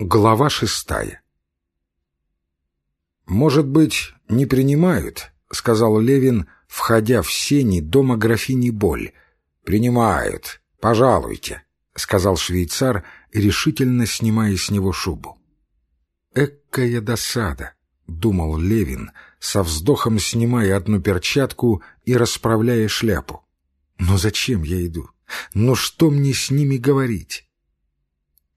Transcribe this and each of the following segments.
Глава шестая «Может быть, не принимают?» — сказал Левин, входя в сени дома графини Боль. «Принимают. Пожалуйте», — сказал швейцар, решительно снимая с него шубу. «Эккая досада», — думал Левин, со вздохом снимая одну перчатку и расправляя шляпу. «Но зачем я иду? Ну что мне с ними говорить?»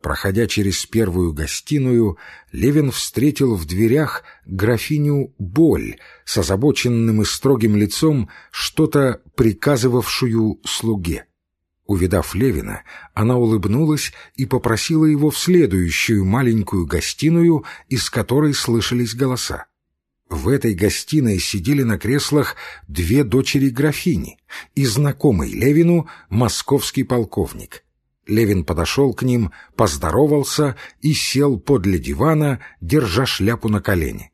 Проходя через первую гостиную, Левин встретил в дверях графиню Боль с озабоченным и строгим лицом, что-то приказывавшую слуге. Увидав Левина, она улыбнулась и попросила его в следующую маленькую гостиную, из которой слышались голоса. В этой гостиной сидели на креслах две дочери графини и знакомый Левину московский полковник — Левин подошел к ним, поздоровался и сел подле дивана, держа шляпу на колени.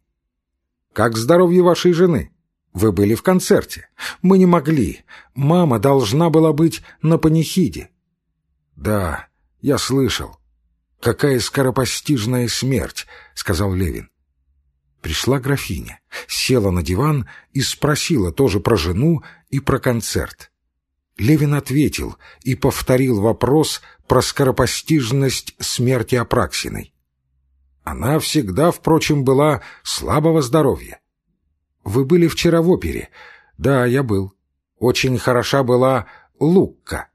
«Как здоровье вашей жены? Вы были в концерте. Мы не могли. Мама должна была быть на панихиде». «Да, я слышал. Какая скоропостижная смерть», — сказал Левин. Пришла графиня, села на диван и спросила тоже про жену и про концерт. Левин ответил и повторил вопрос про скоропостижность смерти Апраксиной. Она всегда, впрочем, была слабого здоровья. Вы были вчера в опере? Да, я был. Очень хороша была Лукка.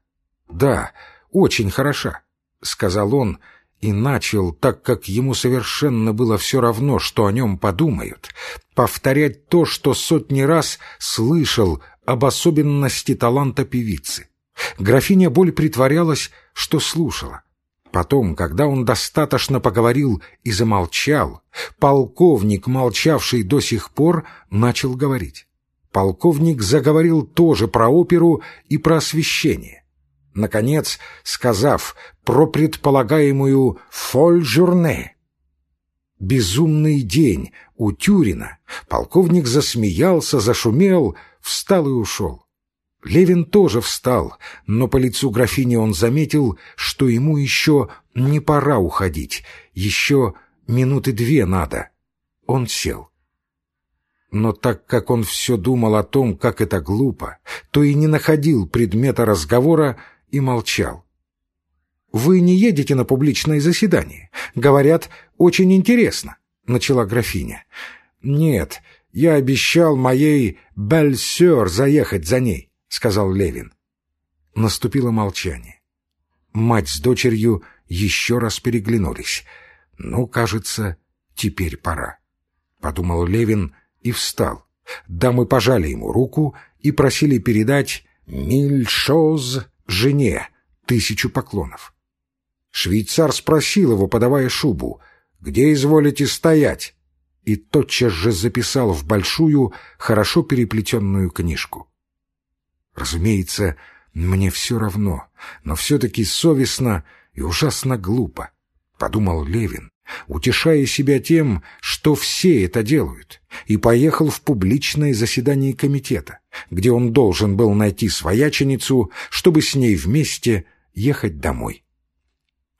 Да, очень хороша, — сказал он и начал, так как ему совершенно было все равно, что о нем подумают, повторять то, что сотни раз слышал об особенности таланта певицы. Графиня Боль притворялась, что слушала. Потом, когда он достаточно поговорил и замолчал, полковник, молчавший до сих пор, начал говорить. Полковник заговорил тоже про оперу и про освещение. Наконец, сказав про предполагаемую «фоль-журне», безумный день у Тюрина, полковник засмеялся, зашумел, встал и ушел. Левин тоже встал, но по лицу графини он заметил, что ему еще не пора уходить, еще минуты две надо. Он сел. Но так как он все думал о том, как это глупо, то и не находил предмета разговора и молчал. «Вы не едете на публичное заседание. Говорят, очень интересно», — начала графиня. «Нет, я обещал моей Бельсер заехать за ней», — сказал Левин. Наступило молчание. Мать с дочерью еще раз переглянулись. «Ну, кажется, теперь пора», — подумал Левин и встал. Дамы пожали ему руку и просили передать «Мильшоз жене» тысячу поклонов. Швейцар спросил его, подавая шубу, «Где изволите стоять?» И тотчас же записал в большую, хорошо переплетенную книжку. Разумеется, мне все равно, но все-таки совестно и ужасно глупо, — подумал Левин, утешая себя тем, что все это делают, и поехал в публичное заседание комитета, где он должен был найти свояченицу, чтобы с ней вместе ехать домой.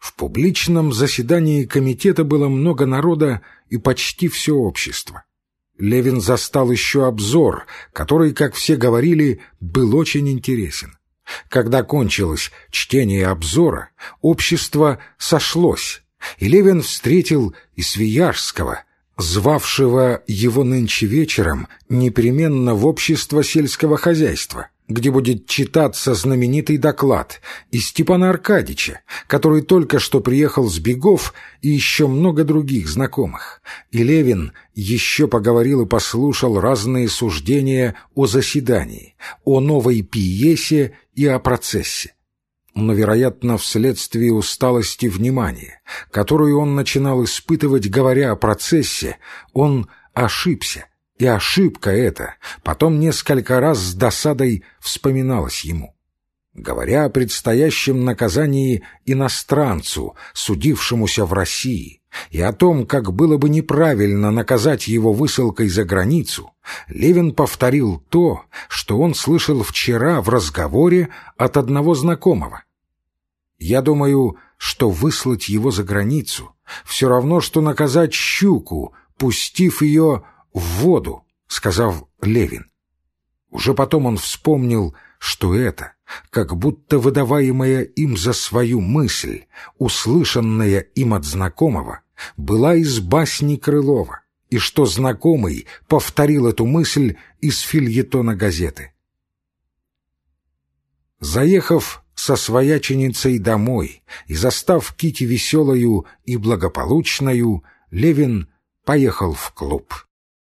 В публичном заседании комитета было много народа и почти все общество. Левин застал еще обзор, который, как все говорили, был очень интересен. Когда кончилось чтение обзора, общество сошлось, и Левин встретил и Свияжского, звавшего его нынче вечером непременно в общество сельского хозяйства где будет читаться знаменитый доклад, и Степана Аркадьича, который только что приехал с бегов, и еще много других знакомых. И Левин еще поговорил и послушал разные суждения о заседании, о новой пьесе и о процессе. Но, вероятно, вследствие усталости внимания, которую он начинал испытывать, говоря о процессе, он ошибся и ошибка эта потом несколько раз с досадой вспоминалась ему. Говоря о предстоящем наказании иностранцу, судившемуся в России, и о том, как было бы неправильно наказать его высылкой за границу, Левин повторил то, что он слышал вчера в разговоре от одного знакомого. «Я думаю, что выслать его за границу все равно, что наказать щуку, пустив ее в воду, сказав Левин. Уже потом он вспомнил, что это, как будто выдаваемая им за свою мысль, услышанная им от знакомого, была из басни Крылова, и что знакомый повторил эту мысль из фильетона газеты. Заехав со свояченицей домой и застав Кити веселою и благополучною, Левин поехал в клуб.